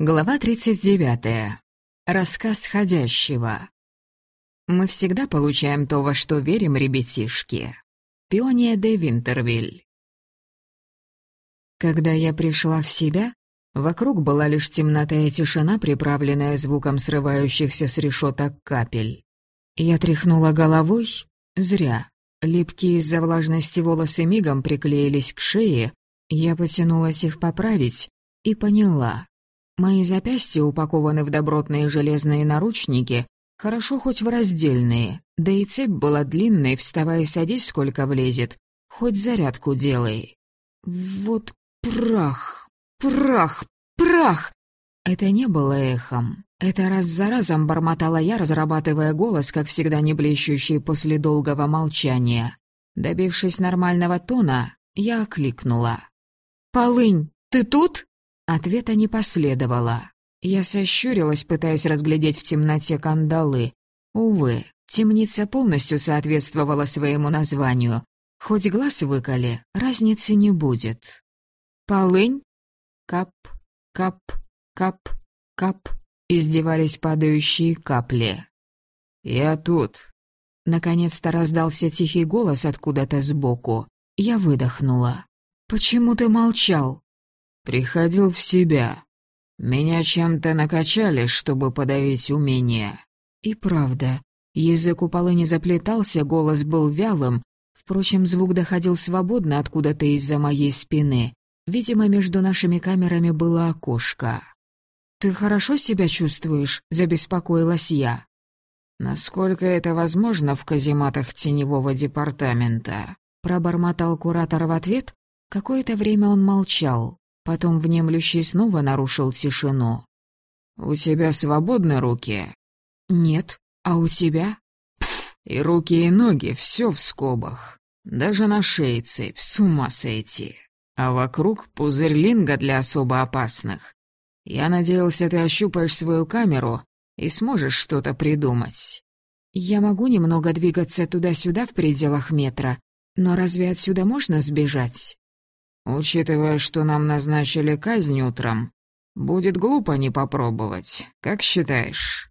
Глава 39. Рассказ ходящего. Мы всегда получаем то, во что верим, ребятишки. Пиония де Винтервиль. Когда я пришла в себя, вокруг была лишь темнота и тишина, приправленная звуком срывающихся с решеток капель. Я тряхнула головой. Зря. Липкие из-за влажности волосы мигом приклеились к шее. Я потянулась их поправить и поняла. Мои запястья упакованы в добротные железные наручники, хорошо хоть в раздельные, да и цепь была длинной, вставай садись, сколько влезет, хоть зарядку делай. Вот прах, прах, прах! Это не было эхом. Это раз за разом бормотала я, разрабатывая голос, как всегда не блещущий после долгого молчания. Добившись нормального тона, я окликнула. «Полынь, ты тут?» Ответа не последовало. Я сощурилась, пытаясь разглядеть в темноте кандалы. Увы, темница полностью соответствовала своему названию. Хоть глаз выколи, разницы не будет. «Полынь?» Кап, кап, кап, кап. Издевались падающие капли. «Я тут». Наконец-то раздался тихий голос откуда-то сбоку. Я выдохнула. «Почему ты молчал?» Приходил в себя. Меня чем-то накачали, чтобы подавить умение. И правда, язык у полы не заплетался, голос был вялым. Впрочем, звук доходил свободно откуда-то из-за моей спины. Видимо, между нашими камерами было окошко. «Ты хорошо себя чувствуешь?» — забеспокоилась я. «Насколько это возможно в казематах теневого департамента?» — пробормотал куратор в ответ. Какое-то время он молчал. Потом внемлющий снова нарушил тишину. «У тебя свободны руки?» «Нет. А у тебя?» Пф, и руки, и ноги, все в скобах. Даже на шее цепь, с ума сойти. А вокруг пузырь линга для особо опасных. Я надеялся, ты ощупаешь свою камеру и сможешь что-то придумать. Я могу немного двигаться туда-сюда в пределах метра, но разве отсюда можно сбежать? Учитывая, что нам назначили казнь утром, будет глупо не попробовать. Как считаешь?»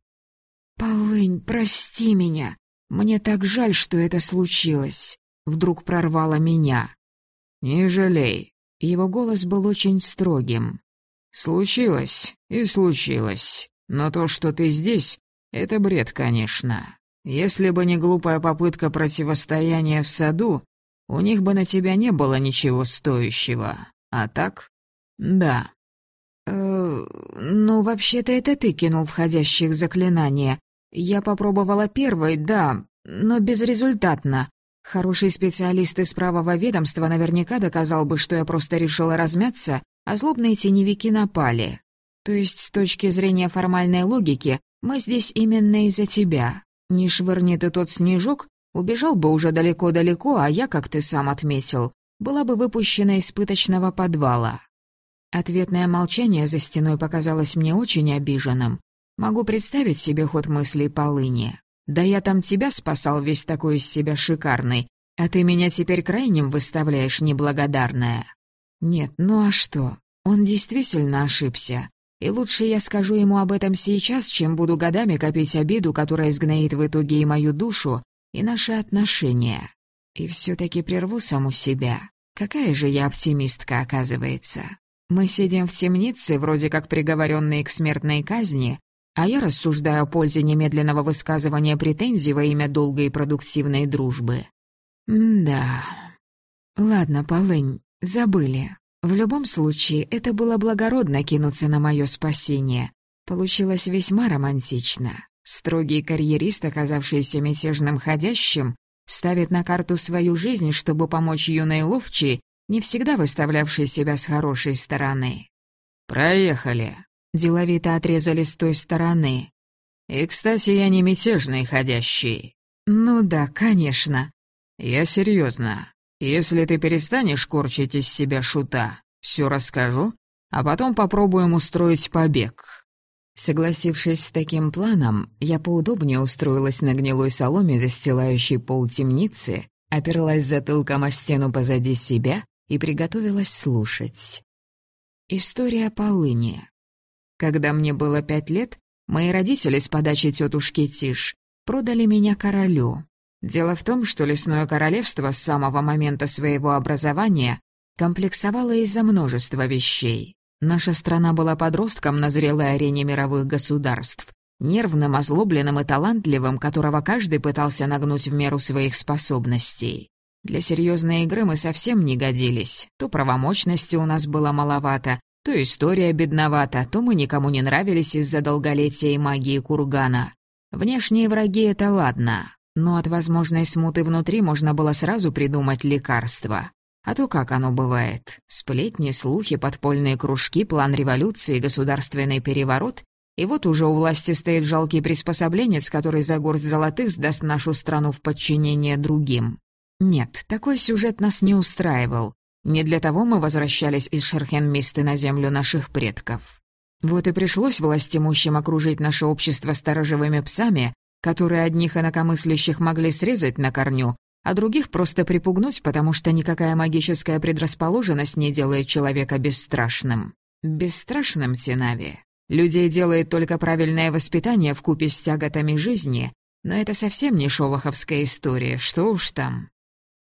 «Полынь, прости меня. Мне так жаль, что это случилось». Вдруг прорвало меня. «Не жалей». Его голос был очень строгим. «Случилось и случилось. Но то, что ты здесь, это бред, конечно. Если бы не глупая попытка противостояния в саду, у них бы на тебя не было ничего стоящего. А так? Да. Э, ну, вообще-то это ты кинул входящих заклинания. Я попробовала первой, да, но безрезультатно. Хороший специалист из правого ведомства наверняка доказал бы, что я просто решила размяться, а злобные теневики напали. То есть, с точки зрения формальной логики, мы здесь именно из-за тебя. Не швырни ты тот снежок, Убежал бы уже далеко-далеко, а я, как ты сам отметил, была бы выпущена из пыточного подвала. Ответное молчание за стеной показалось мне очень обиженным. Могу представить себе ход мыслей полыни. Да я там тебя спасал весь такой из себя шикарный, а ты меня теперь крайним выставляешь неблагодарная. Нет, ну а что? Он действительно ошибся. И лучше я скажу ему об этом сейчас, чем буду годами копить обиду, которая сгноит в итоге и мою душу, и наши отношения. И все-таки прерву саму себя. Какая же я оптимистка, оказывается. Мы сидим в темнице, вроде как приговоренные к смертной казни, а я рассуждаю о пользе немедленного высказывания претензий во имя долгой и продуктивной дружбы. М-да. Ладно, Полынь, забыли. В любом случае, это было благородно кинуться на мое спасение. Получилось весьма романтично. Строгий карьерист, оказавшийся мятежным ходящим, ставит на карту свою жизнь, чтобы помочь юной ловчей, не всегда выставлявшей себя с хорошей стороны. «Проехали», — деловито отрезали с той стороны. «И, кстати, я не мятежный ходящий». «Ну да, конечно». «Я серьезно. Если ты перестанешь корчить из себя шута, все расскажу, а потом попробуем устроить побег». Согласившись с таким планом, я поудобнее устроилась на гнилой соломе, застилающей пол темницы, оперлась затылком о стену позади себя и приготовилась слушать. История полыни. Когда мне было пять лет, мои родители с подачи тетушки Тиш продали меня королю. Дело в том, что лесное королевство с самого момента своего образования комплексовало из-за множества вещей. Наша страна была подростком на зрелой арене мировых государств, нервным, озлобленным и талантливым, которого каждый пытался нагнуть в меру своих способностей. Для серьезной игры мы совсем не годились. То правомощности у нас было маловато, то история бедновата, то мы никому не нравились из-за долголетия и магии кургана. Внешние враги — это ладно, но от возможной смуты внутри можно было сразу придумать лекарство. А то как оно бывает? Сплетни, слухи, подпольные кружки, план революции, государственный переворот. И вот уже у власти стоит жалкий приспособленец, который за горсть золотых сдаст нашу страну в подчинение другим. Нет, такой сюжет нас не устраивал. Не для того мы возвращались из Шерхенмисты на землю наших предков. Вот и пришлось властимущим окружить наше общество сторожевыми псами, которые одних инакомыслящих могли срезать на корню, а других просто припугнуть, потому что никакая магическая предрасположенность не делает человека бесстрашным. Бесстрашным, Тинави. Людей делает только правильное воспитание в купе с тяготами жизни, но это совсем не шолоховская история, что уж там.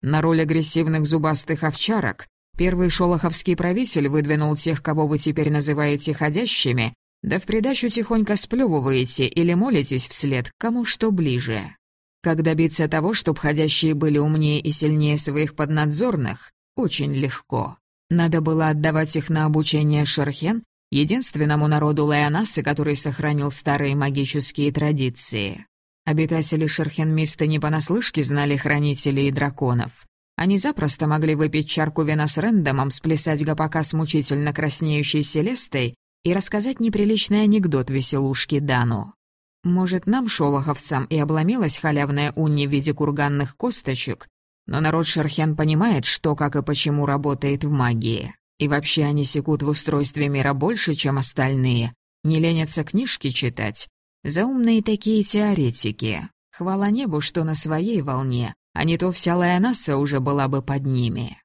На роль агрессивных зубастых овчарок первый шолоховский правитель выдвинул тех, кого вы теперь называете ходящими, да в придачу тихонько сплёвываете или молитесь вслед, кому что ближе. Как добиться того, чтобы ходящие были умнее и сильнее своих поднадзорных? Очень легко. Надо было отдавать их на обучение Шерхен, единственному народу Лайонасы, который сохранил старые магические традиции. Обитатели Шерхенмиста не понаслышке знали хранителей и драконов. Они запросто могли выпить чарку вина с Рэндомом, сплясать гопака с мучительно краснеющей Селестой и рассказать неприличный анекдот веселушки Дану. Может, нам, шолоховцам, и обломилась халявная унни в виде курганных косточек, но народ Шерхен понимает, что, как и почему работает в магии. И вообще они секут в устройстве мира больше, чем остальные. Не ленятся книжки читать, Заумные такие теоретики. Хвала небу, что на своей волне, а не то вся Лайонасса уже была бы под ними.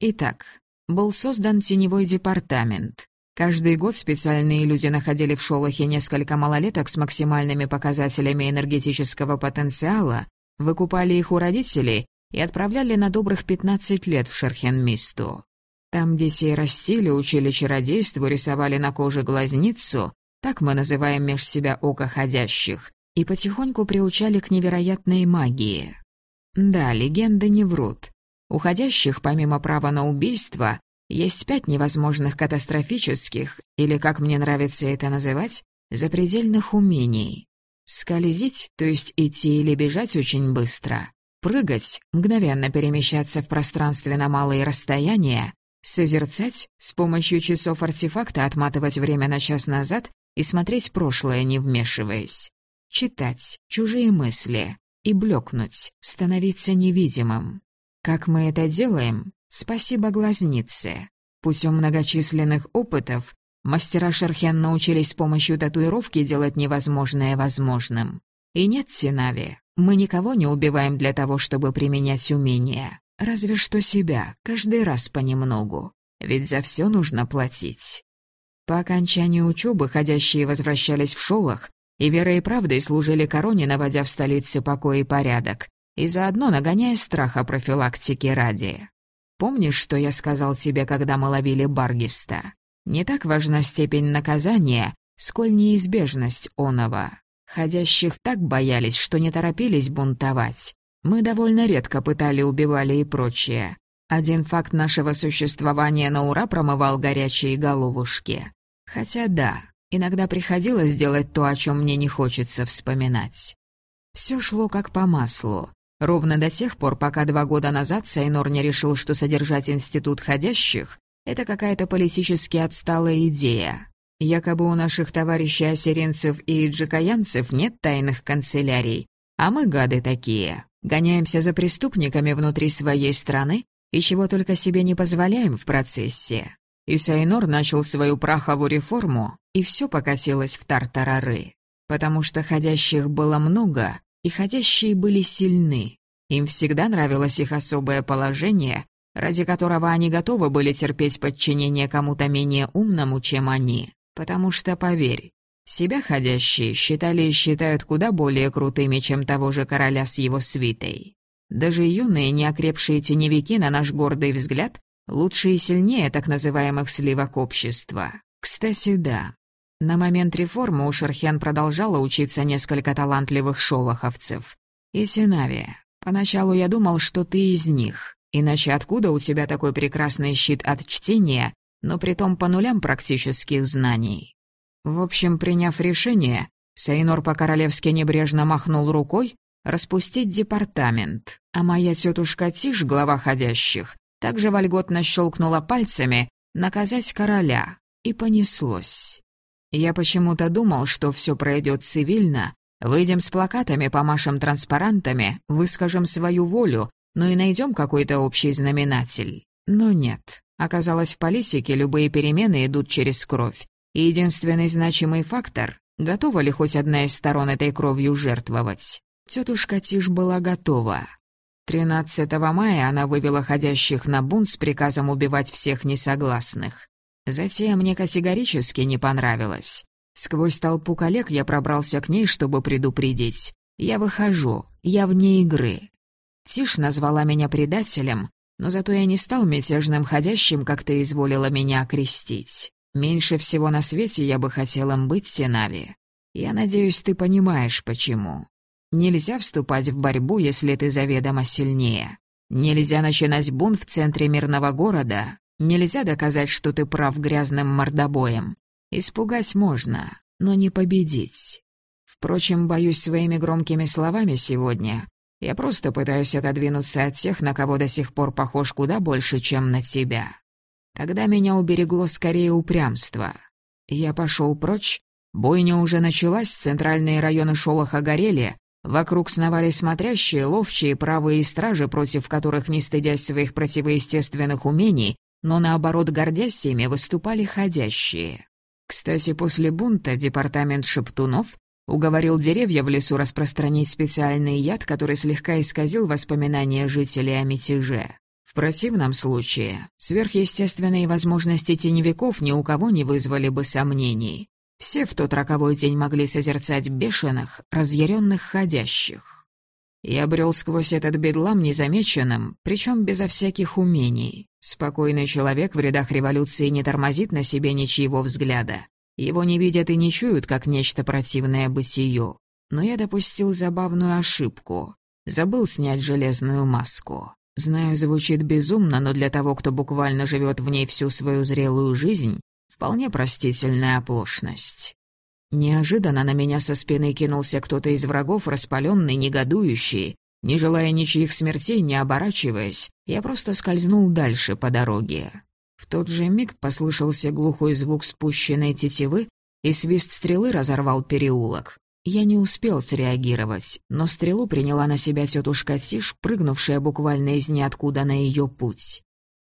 Итак, был создан теневой департамент. Каждый год специальные люди находили в Шолохе несколько малолеток с максимальными показателями энергетического потенциала, выкупали их у родителей и отправляли на добрых 15 лет в Шерхенмисту. Там детей растили, учили чародейству, рисовали на коже глазницу, так мы называем меж себя око ходящих, и потихоньку приучали к невероятной магии. Да, легенды не врут. У ходящих, помимо права на убийство, есть пять невозможных катастрофических, или, как мне нравится это называть, запредельных умений. Скользить, то есть идти или бежать очень быстро. Прыгать, мгновенно перемещаться в пространстве на малые расстояния. Созерцать, с помощью часов артефакта отматывать время на час назад и смотреть прошлое, не вмешиваясь. Читать чужие мысли и блекнуть, становиться невидимым. Как мы это делаем? Спасибо глазнице. Путем многочисленных опытов мастера Шерхен научились с помощью татуировки делать невозможное возможным. И нет, Синави, мы никого не убиваем для того, чтобы применять умения. Разве что себя, каждый раз понемногу. Ведь за все нужно платить. По окончанию учебы ходящие возвращались в шолах, и верой и правдой служили короне, наводя в столице покой и порядок, и заодно нагоняя страха профилактики ради. Помнишь, что я сказал тебе, когда мы ловили Баргиста? Не так важна степень наказания, сколь неизбежность оного. Ходящих так боялись, что не торопились бунтовать. Мы довольно редко пытали, убивали и прочее. Один факт нашего существования на ура промывал горячие головушки. Хотя да, иногда приходилось делать то, о чем мне не хочется вспоминать. Все шло как по маслу. Ровно до тех пор, пока два года назад Сайнор не решил, что содержать институт ходящих — это какая-то политически отсталая идея. Якобы у наших товарищей ассиринцев и джикаянцев нет тайных канцелярий, а мы гады такие. Гоняемся за преступниками внутри своей страны и чего только себе не позволяем в процессе. И Сайнор начал свою праховую реформу, и все покатилось в тартарары. Потому что ходящих было много, и ходящие были сильны. Им всегда нравилось их особое положение, ради которого они готовы были терпеть подчинение кому-то менее умному, чем они. Потому что, поверь, себя ходящие считали и считают куда более крутыми, чем того же короля с его свитой. Даже юные неокрепшие теневики, на наш гордый взгляд, лучше и сильнее так называемых сливок общества. Кстати, да. На момент реформы у Шерхен продолжала учиться несколько талантливых шолоховцев. И Синавия. Поначалу я думал, что ты из них. Иначе откуда у тебя такой прекрасный щит от чтения, но притом по нулям практических знаний? В общем, приняв решение, Сейнор по-королевски небрежно махнул рукой распустить департамент, а моя тетушка Тиш, глава ходящих, также вольготно щелкнула пальцами наказать короля, и понеслось. Я почему-то думал, что все пройдет цивильно, выйдем с плакатами, помашем транспарантами, выскажем свою волю, ну и найдем какой-то общий знаменатель. Но нет. Оказалось, в политике любые перемены идут через кровь, и единственный значимый фактор — готова ли хоть одна из сторон этой кровью жертвовать. Тетушка Тиш была готова. 13 мая она вывела ходящих на бунт с приказом убивать всех несогласных. Затея мне категорически не понравилась. Сквозь толпу коллег я пробрался к ней, чтобы предупредить. Я выхожу, я вне игры. Тиш назвала меня предателем, но зато я не стал мятежным ходящим, как ты изволила меня окрестить. Меньше всего на свете я бы хотел им быть, Синави. Я надеюсь, ты понимаешь, почему. Нельзя вступать в борьбу, если ты заведомо сильнее. Нельзя начинать бунт в центре мирного города. Нельзя доказать, что ты прав грязным мордобоем. Испугать можно, но не победить. Впрочем, боюсь своими громкими словами сегодня. Я просто пытаюсь отодвинуться от тех, на кого до сих пор похож куда больше, чем на тебя. Тогда меня уберегло скорее упрямство. Я пошел прочь, бойня уже началась, центральные районы Шолоха горели, вокруг сновали смотрящие, ловчие, правые стражи, против которых, не стыдясь своих противоестественных умений, но наоборот гордясь ими, выступали ходящие. Кстати, после бунта департамент Шептунов уговорил деревья в лесу распространить специальный яд, который слегка исказил воспоминания жителей о мятеже. В противном случае сверхъестественные возможности теневиков ни у кого не вызвали бы сомнений. Все в тот роковой день могли созерцать бешеных, разъяренных ходящих. Я брел сквозь этот бедлам незамеченным, причем безо всяких умений. Спокойный человек в рядах революции не тормозит на себе ничьего взгляда. Его не видят и не чуют, как нечто противное бытию. Но я допустил забавную ошибку. Забыл снять железную маску. Знаю, звучит безумно, но для того, кто буквально живет в ней всю свою зрелую жизнь, вполне простительная оплошность. Неожиданно на меня со спины кинулся кто-то из врагов, распаленный, негодующий. Не желая ничьих смертей, не оборачиваясь, я просто скользнул дальше по дороге. В тот же миг послышался глухой звук спущенной тетивы, и свист стрелы разорвал переулок. Я не успел среагировать, но стрелу приняла на себя тетушка Тиш, прыгнувшая буквально из ниоткуда на ее путь.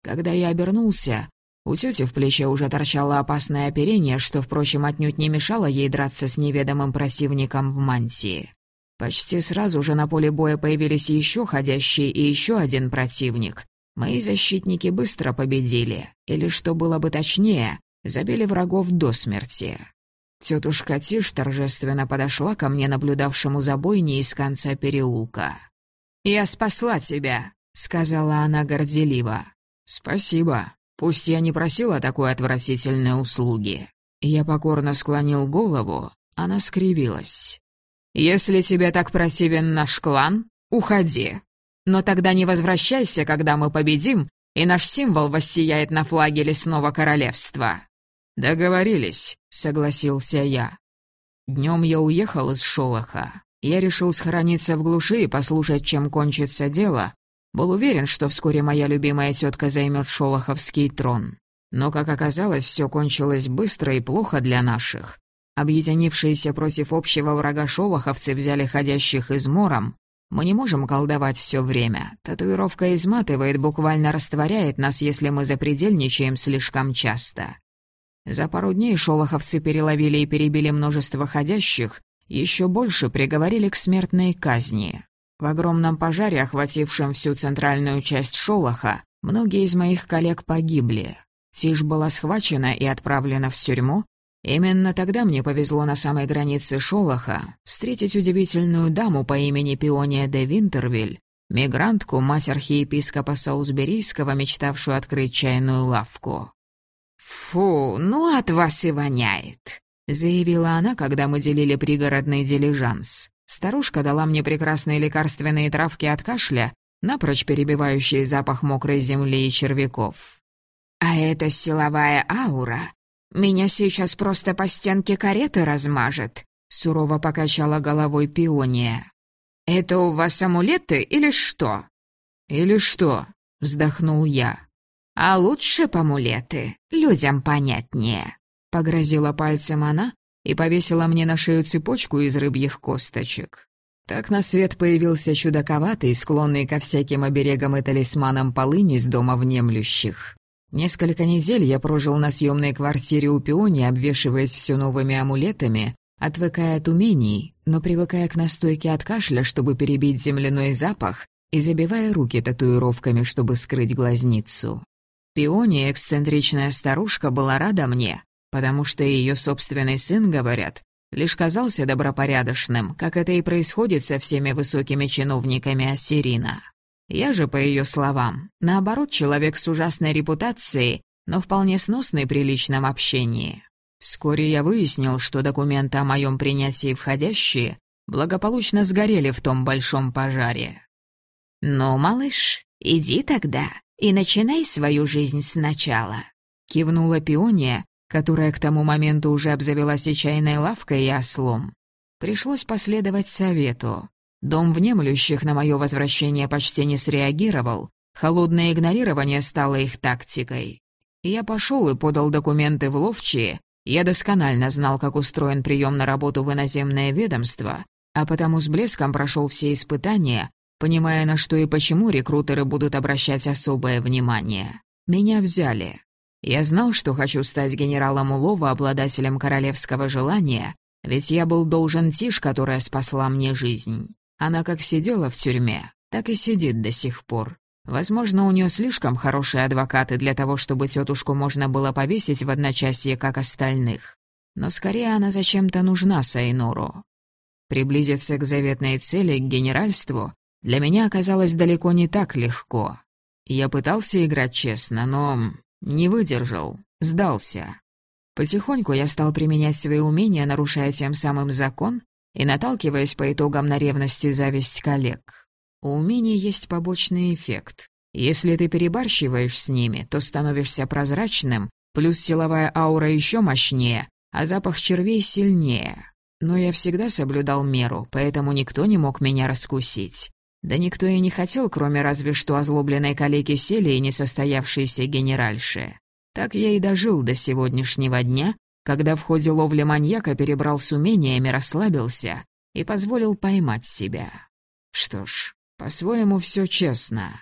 Когда я обернулся, у тети в плече уже торчало опасное оперение, что, впрочем, отнюдь не мешало ей драться с неведомым противником в мантии. Почти сразу же на поле боя появились еще ходящие и еще один противник. Мои защитники быстро победили, или, что было бы точнее, забили врагов до смерти. Тетушка Тиш торжественно подошла ко мне, наблюдавшему за бойней из конца переулка. «Я спасла тебя», — сказала она горделиво. «Спасибо. Пусть я не просила такой отвратительной услуги». Я покорно склонил голову, она скривилась. «Если тебе так противен наш клан, уходи. Но тогда не возвращайся, когда мы победим, и наш символ воссияет на флаге лесного королевства». «Договорились», — согласился я. Днем я уехал из Шолоха. Я решил схорониться в глуши и послушать, чем кончится дело. Был уверен, что вскоре моя любимая тетка займет шолоховский трон. Но, как оказалось, все кончилось быстро и плохо для наших. Объединившиеся против общего врага шолоховцы взяли ходящих измором. Мы не можем колдовать все время. Татуировка изматывает, буквально растворяет нас, если мы запредельничаем слишком часто. За пару дней шолоховцы переловили и перебили множество ходящих, еще больше приговорили к смертной казни. В огромном пожаре, охватившем всю центральную часть Шолоха, многие из моих коллег погибли. Тиш была схвачена и отправлена в тюрьму, Именно тогда мне повезло на самой границе Шолоха встретить удивительную даму по имени Пиония де Винтервиль, мигрантку, мать архиепископа Саусберийского, мечтавшую открыть чайную лавку. «Фу, ну от вас и воняет», — заявила она, когда мы делили пригородный дилижанс. Старушка дала мне прекрасные лекарственные травки от кашля, напрочь перебивающие запах мокрой земли и червяков. «А это силовая аура. Меня сейчас просто по стенке кареты размажет», — сурово покачала головой пиония. «Это у вас амулеты или что?» «Или что?» — вздохнул я. «А лучше амулеты, людям понятнее», — погрозила пальцем она и повесила мне на шею цепочку из рыбьих косточек. Так на свет появился чудаковатый, склонный ко всяким оберегам и талисманам полыни из дома внемлющих. Несколько недель я прожил на съемной квартире у Пиони, обвешиваясь все новыми амулетами, отвыкая от умений, но привыкая к настойке от кашля, чтобы перебить земляной запах, и забивая руки татуировками, чтобы скрыть глазницу. Пиония, эксцентричная старушка, была рада мне, потому что ее собственный сын, говорят, лишь казался добропорядочным, как это и происходит со всеми высокими чиновниками Ассирина. Я же, по ее словам, наоборот, человек с ужасной репутацией, но вполне сносный при личном общении. Вскоре я выяснил, что документы о моем принятии входящие благополучно сгорели в том большом пожаре. «Ну, малыш, иди тогда и начинай свою жизнь сначала», — кивнула Пиония, которая к тому моменту уже обзавелась и чайной лавкой и ослом. Пришлось последовать совету. Дом внемлющих на мое возвращение почти не среагировал, холодное игнорирование стало их тактикой. Я пошел и подал документы в ловчие, я досконально знал, как устроен прием на работу в иноземное ведомство, а потому с блеском прошел все испытания, понимая, на что и почему рекрутеры будут обращать особое внимание. Меня взяли. Я знал, что хочу стать генералом Улова, обладателем королевского желания, ведь я был должен Тиш, которая спасла мне жизнь. Она как сидела в тюрьме, так и сидит до сих пор. Возможно, у нее слишком хорошие адвокаты для того, чтобы тетушку можно было повесить в одночасье, как остальных. Но скорее она зачем-то нужна Сайнуру. Приблизиться к заветной цели, к генеральству, для меня оказалось далеко не так легко. Я пытался играть честно, но не выдержал, сдался. Потихоньку я стал применять свои умения, нарушая тем самым закон и наталкиваясь по итогам на ревность и зависть коллег. У умений есть побочный эффект. Если ты перебарщиваешь с ними, то становишься прозрачным, плюс силовая аура еще мощнее, а запах червей сильнее. Но я всегда соблюдал меру, поэтому никто не мог меня раскусить. Да никто и не хотел, кроме разве что озлобленной калеки сели и несостоявшейся генеральши. Так я и дожил до сегодняшнего дня, когда в ходе ловли маньяка перебрал с умениями, расслабился и позволил поймать себя. Что ж, по-своему все честно.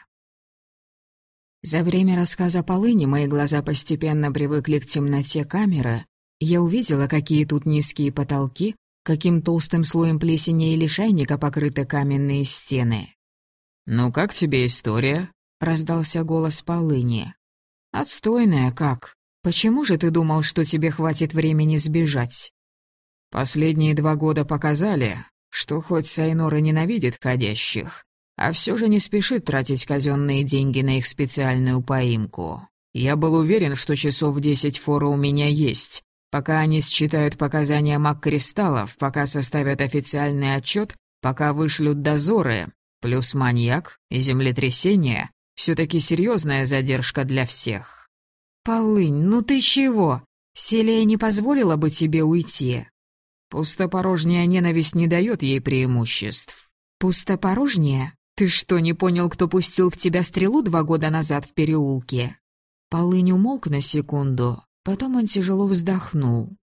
За время рассказа Полыни мои глаза постепенно привыкли к темноте камеры. Я увидела, какие тут низкие потолки, каким толстым слоем плесени и лишайника покрыты каменные стены. «Ну как тебе история?» — раздался голос полыни. «Отстойная как? Почему же ты думал, что тебе хватит времени сбежать?» «Последние два года показали, что хоть Сайнора ненавидит ходящих, а все же не спешит тратить казенные деньги на их специальную поимку. Я был уверен, что часов десять фора у меня есть, Пока они считают показания маг-кристаллов, пока составят официальный отчет, пока вышлют дозоры, плюс маньяк и землетрясение, все-таки серьезная задержка для всех. «Полынь, ну ты чего? Селия не позволила бы тебе уйти?» Пустопорожняя ненависть не дает ей преимуществ. «Пустопорожняя? Ты что, не понял, кто пустил в тебя стрелу два года назад в переулке?» Полынь умолк на секунду, Потом он тяжело вздохнул.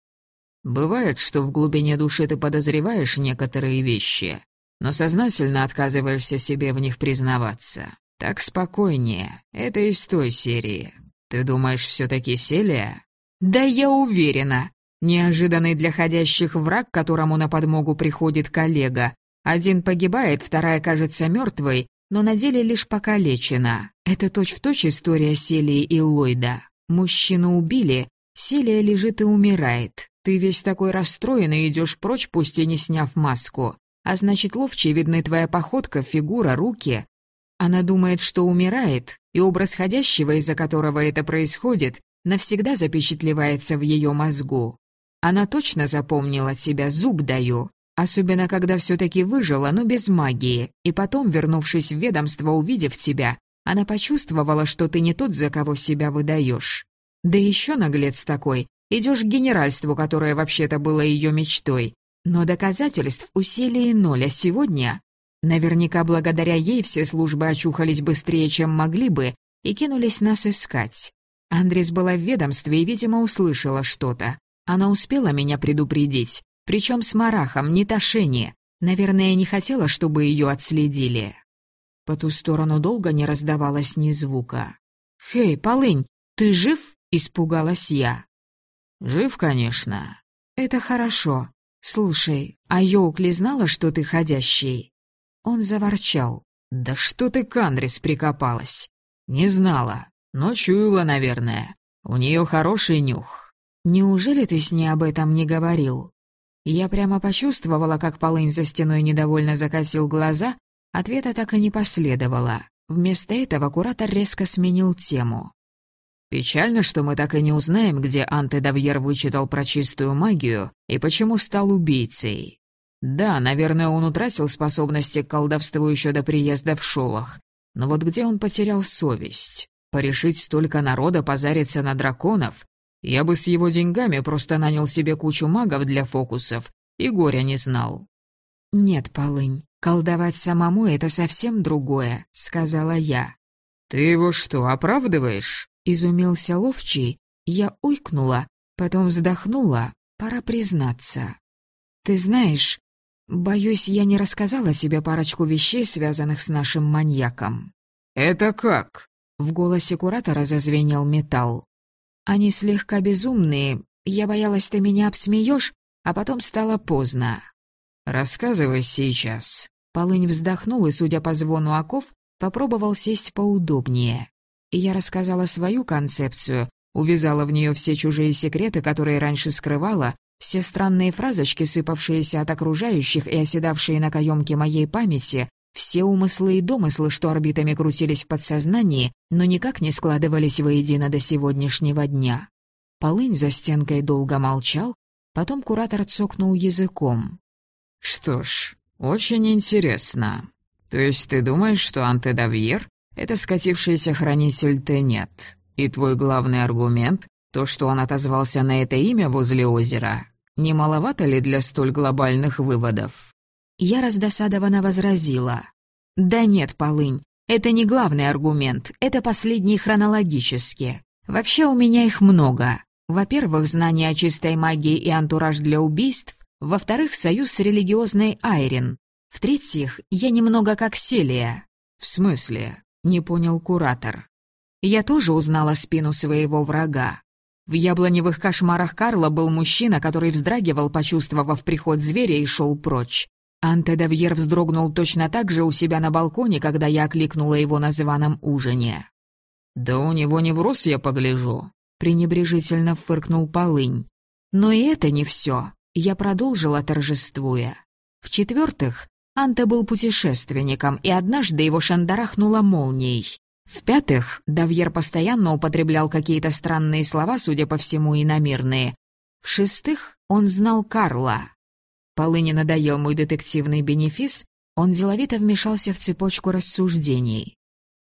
«Бывает, что в глубине души ты подозреваешь некоторые вещи, но сознательно отказываешься себе в них признаваться. Так спокойнее. Это из той серии. Ты думаешь, все-таки Селия?» «Да я уверена. Неожиданный для ходящих враг, которому на подмогу приходит коллега. Один погибает, вторая кажется мертвой, но на деле лишь покалечена. Это точь-в-точь точь история Селии и Ллойда. Мужчину убили, Селия лежит и умирает. Ты весь такой расстроенный идешь прочь, пусть и не сняв маску. А значит, ловче видны твоя походка, фигура, руки. Она думает, что умирает, и образ ходящего, из-за которого это происходит, навсегда запечатлевается в ее мозгу. Она точно запомнила тебя, зуб даю. Особенно, когда все-таки выжила, но без магии, и потом, вернувшись в ведомство, увидев тебя, она почувствовала, что ты не тот, за кого себя выдаешь. Да еще наглец такой, идешь к генеральству, которое вообще-то было ее мечтой. Но доказательств усилие ноль, а сегодня... Наверняка благодаря ей все службы очухались быстрее, чем могли бы, и кинулись нас искать. Андрес была в ведомстве и, видимо, услышала что-то. Она успела меня предупредить, причем с Марахом, не Ташени. Наверное, не хотела, чтобы ее отследили. По ту сторону долго не раздавалось ни звука. «Хей, Полынь, ты жив?» — испугалась я. «Жив, конечно». «Это хорошо. Слушай, а Йоукли знала, что ты ходящий?» Он заворчал. «Да что ты к Андрес прикопалась?» «Не знала, но чуяла, наверное. У нее хороший нюх». «Неужели ты с ней об этом не говорил?» Я прямо почувствовала, как полынь за стеной недовольно закатил глаза. Ответа так и не последовало. Вместо этого куратор резко сменил тему. Печально, что мы так и не узнаем, где Антедавьер вычитал про чистую магию и почему стал убийцей. Да, наверное, он утратил способности к колдовству еще до приезда в Шолох. Но вот где он потерял совесть? Порешить столько народа позариться на драконов? Я бы с его деньгами просто нанял себе кучу магов для фокусов и горя не знал. «Нет, Полынь, колдовать самому — это совсем другое», — сказала я. «Ты его что, оправдываешь?» Изумился ловчий, я уйкнула, потом вздохнула, пора признаться. Ты знаешь, боюсь, я не рассказала себе парочку вещей, связанных с нашим маньяком. Это как? В голосе куратора зазвенел металл. Они слегка безумные, я боялась, ты меня обсмеешь, а потом стало поздно. Рассказывай сейчас. Полынь вздохнул и, судя по звону оков, попробовал сесть поудобнее и я рассказала свою концепцию, увязала в нее все чужие секреты, которые раньше скрывала, все странные фразочки, сыпавшиеся от окружающих и оседавшие на каемке моей памяти, все умыслы и домыслы, что орбитами крутились в подсознании, но никак не складывались воедино до сегодняшнего дня. Полынь за стенкой долго молчал, потом куратор цокнул языком. «Что ж, очень интересно. То есть ты думаешь, что Антедавьер это скатившийся хранитель Тенет. И твой главный аргумент — то, что он отозвался на это имя возле озера. Не маловато ли для столь глобальных выводов?» Я раздосадованно возразила. «Да нет, Полынь, это не главный аргумент, это последний хронологически. Вообще у меня их много. Во-первых, знание о чистой магии и антураж для убийств. Во-вторых, союз с религиозной Айрин. В-третьих, я немного как Селия. В смысле? не понял куратор. Я тоже узнала спину своего врага. В яблоневых кошмарах Карла был мужчина, который вздрагивал, почувствовав приход зверя, и шел прочь. Антедавьер вздрогнул точно так же у себя на балконе, когда я окликнула его на званом ужине. «Да у него не врос, я погляжу», — пренебрежительно фыркнул Полынь. Но и это не все. Я продолжила торжествуя. В-четвертых, Анте был путешественником, и однажды его шандарахнуло молнией. В-пятых, Давьер постоянно употреблял какие-то странные слова, судя по всему, иномирные. В-шестых, он знал Карла. Полыне надоел мой детективный бенефис, он деловито вмешался в цепочку рассуждений.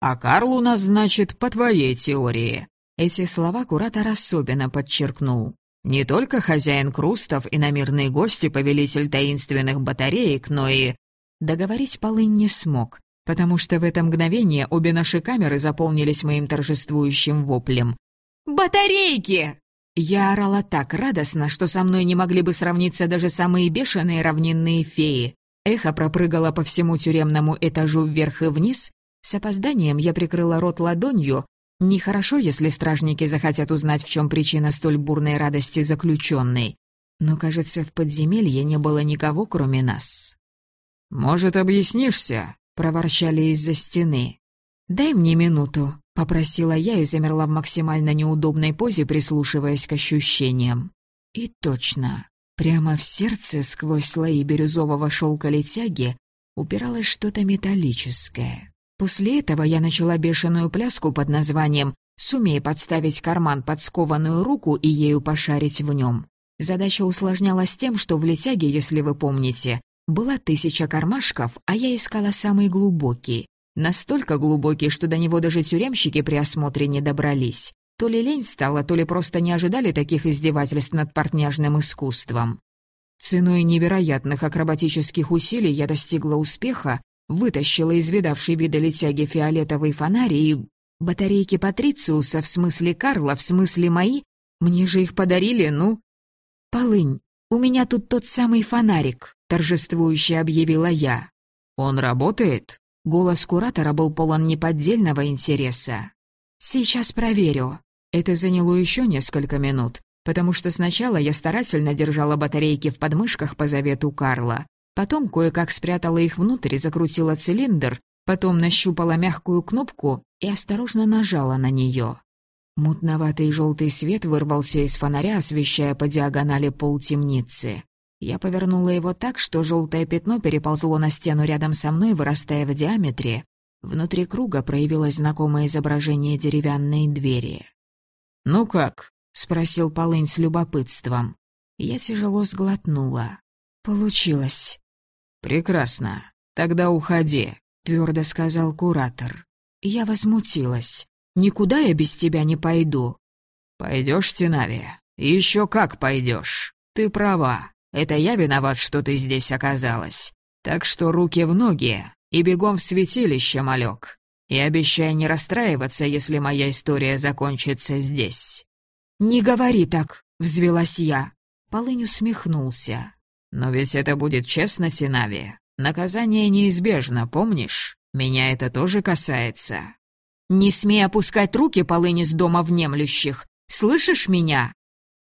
«А Карл у нас, значит, по твоей теории». Эти слова куратор особенно подчеркнул. «Не только хозяин Крустов и намирные гости, повелитель таинственных батареек, но и Договорить Полынь не смог, потому что в это мгновение обе наши камеры заполнились моим торжествующим воплем. «Батарейки!» Я орала так радостно, что со мной не могли бы сравниться даже самые бешеные равнинные феи. Эхо пропрыгало по всему тюремному этажу вверх и вниз. С опозданием я прикрыла рот ладонью. Нехорошо, если стражники захотят узнать, в чем причина столь бурной радости заключенной. Но, кажется, в подземелье не было никого, кроме нас. «Может, объяснишься?» — проворчали из-за стены. «Дай мне минуту», — попросила я и замерла в максимально неудобной позе, прислушиваясь к ощущениям. И точно, прямо в сердце сквозь слои бирюзового шелка летяги упиралось что-то металлическое. После этого я начала бешеную пляску под названием «Сумей подставить карман под скованную руку и ею пошарить в нем». Задача усложнялась тем, что в летяге, если вы помните, была тысяча кармашков, а я искала самый глубокий. Настолько глубокий, что до него даже тюремщики при осмотре не добрались. То ли лень стала, то ли просто не ожидали таких издевательств над портняжным искусством. Ценой невероятных акробатических усилий я достигла успеха, вытащила из видавшей вида летяги фиолетовый фонарь и... Батарейки Патрициуса, в смысле Карла, в смысле мои? Мне же их подарили, ну... «Полынь, у меня тут тот самый фонарик», — торжествующе объявила я. «Он работает?» Голос куратора был полон неподдельного интереса. «Сейчас проверю». Это заняло еще несколько минут, потому что сначала я старательно держала батарейки в подмышках по завету Карла, потом кое-как спрятала их внутрь и закрутила цилиндр, потом нащупала мягкую кнопку и осторожно нажала на нее. Мутноватый желтый свет вырвался из фонаря, освещая по диагонали пол темницы. Я повернула его так, что желтое пятно переползло на стену рядом со мной, вырастая в диаметре. Внутри круга проявилось знакомое изображение деревянной двери. «Ну как?» — спросил Полынь с любопытством. Я тяжело сглотнула. «Получилось». «Прекрасно. Тогда уходи», — твердо сказал куратор. Я возмутилась. «Никуда я без тебя не пойду». «Пойдешь, Тинави? Еще как пойдешь. Ты права. Это я виноват, что ты здесь оказалась. Так что руки в ноги и бегом в святилище, малек. И обещай не расстраиваться, если моя история закончится здесь». «Не говори так», — взвелась я. Полынь усмехнулся. «Но ведь это будет честно, Синави. Наказание неизбежно, помнишь? Меня это тоже касается». «Не смей опускать руки, Полынь из дома внемлющих. Слышишь меня?»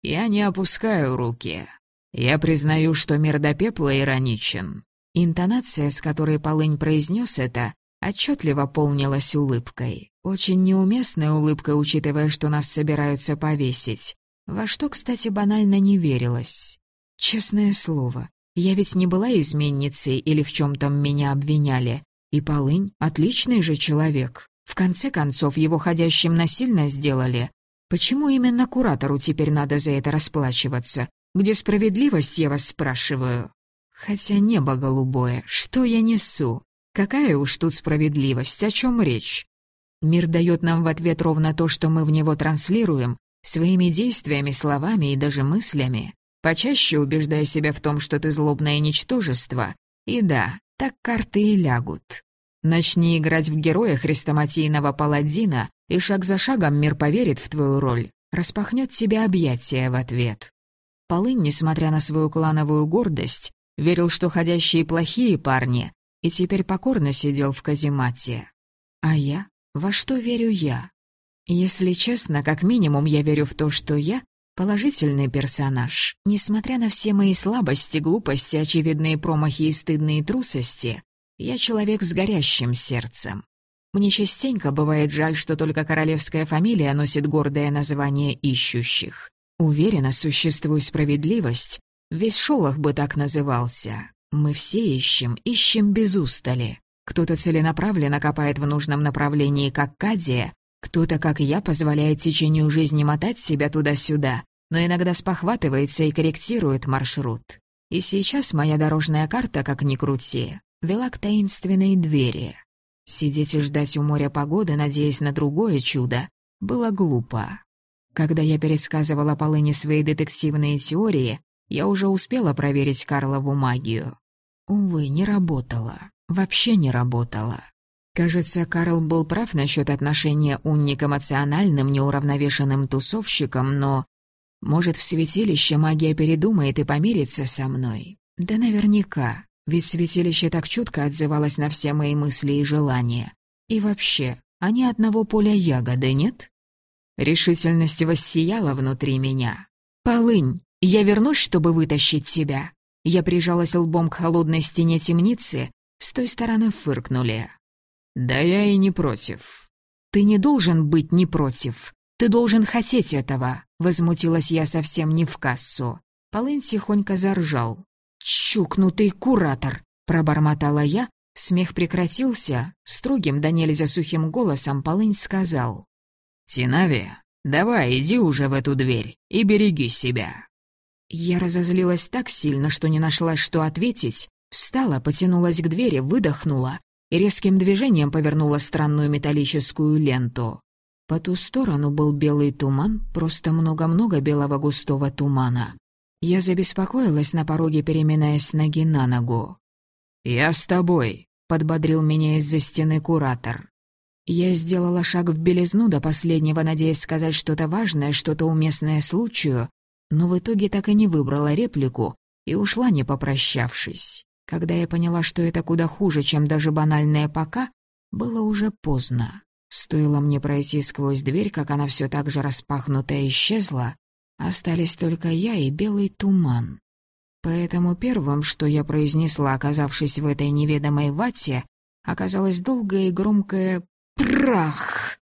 «Я не опускаю руки. «Я признаю, что мир до пепла ироничен». Интонация, с которой Полынь произнес это, отчетливо полнилась улыбкой. Очень неуместная улыбка, учитывая, что нас собираются повесить. Во что, кстати, банально не верилось. Честное слово, я ведь не была изменницей или в чем там меня обвиняли. И Полынь — отличный же человек. В конце концов, его ходящим насильно сделали. Почему именно куратору теперь надо за это расплачиваться? Где справедливость, я вас спрашиваю? Хотя небо голубое, что я несу? Какая уж тут справедливость, о чем речь? Мир дает нам в ответ ровно то, что мы в него транслируем, своими действиями, словами и даже мыслями, почаще убеждая себя в том, что ты злобное ничтожество. И да, так карты и лягут. Начни играть в героя хрестоматийного паладина, и шаг за шагом мир поверит в твою роль, распахнет тебе объятия в ответ. Полынь, несмотря на свою клановую гордость, верил, что ходящие плохие парни, и теперь покорно сидел в каземате. А я? Во что верю я? Если честно, как минимум я верю в то, что я — положительный персонаж. Несмотря на все мои слабости, глупости, очевидные промахи и стыдные трусости, я человек с горящим сердцем. Мне частенько бывает жаль, что только королевская фамилия носит гордое название «ищущих». Уверена, существует справедливость. Весь шолох бы так назывался. Мы все ищем, ищем без устали. Кто-то целенаправленно копает в нужном направлении, как Кадия, кто-то, как я, позволяет течению жизни мотать себя туда-сюда, но иногда спохватывается и корректирует маршрут. И сейчас моя дорожная карта, как ни крути, вела к таинственной двери. Сидеть и ждать у моря погоды, надеясь на другое чудо, было глупо. Когда я пересказывала Полыне свои детективные теории, я уже успела проверить Карлову магию. Увы, не работала. Вообще не работала. Кажется, Карл был прав насчет отношения Унни к эмоциональным, неуравновешенным тусовщикам, но... Может, в святилище магия передумает и помирится со мной? Да наверняка, ведь святилище так чутко отзывалось на все мои мысли и желания. И вообще, они одного поля ягоды, нет? Решительность воссияла внутри меня. «Полынь, я вернусь, чтобы вытащить тебя». Я прижалась лбом к холодной стене темницы, с той стороны фыркнули. «Да я и не против». «Ты не должен быть не против. Ты должен хотеть этого», — Возмутилась я совсем не в кассу. Полынь тихонько заржал. «Чукнутый куратор!» — пробормотала я. Смех прекратился. Строгим да нельзя сухим голосом Полынь сказал. «Тинави, давай, иди уже в эту дверь и береги себя». Я разозлилась так сильно, что не нашла, что ответить. Встала, потянулась к двери, выдохнула и резким движением повернула странную металлическую ленту. По ту сторону был белый туман, просто много-много белого густого тумана. Я забеспокоилась на пороге, переминаясь ноги на ногу. «Я с тобой», — подбодрил меня из-за стены куратор. Я сделала шаг в белизну до последнего, надеясь сказать что-то важное, что-то уместное случаю, но в итоге так и не выбрала реплику и ушла, не попрощавшись. Когда я поняла, что это куда хуже, чем даже банальное «пока», было уже поздно. Стоило мне пройти сквозь дверь, как она все так же распахнутая исчезла, остались только я и белый туман. Поэтому первым, что я произнесла, оказавшись в этой неведомой вате, оказалось долгое и громкое «Трах!».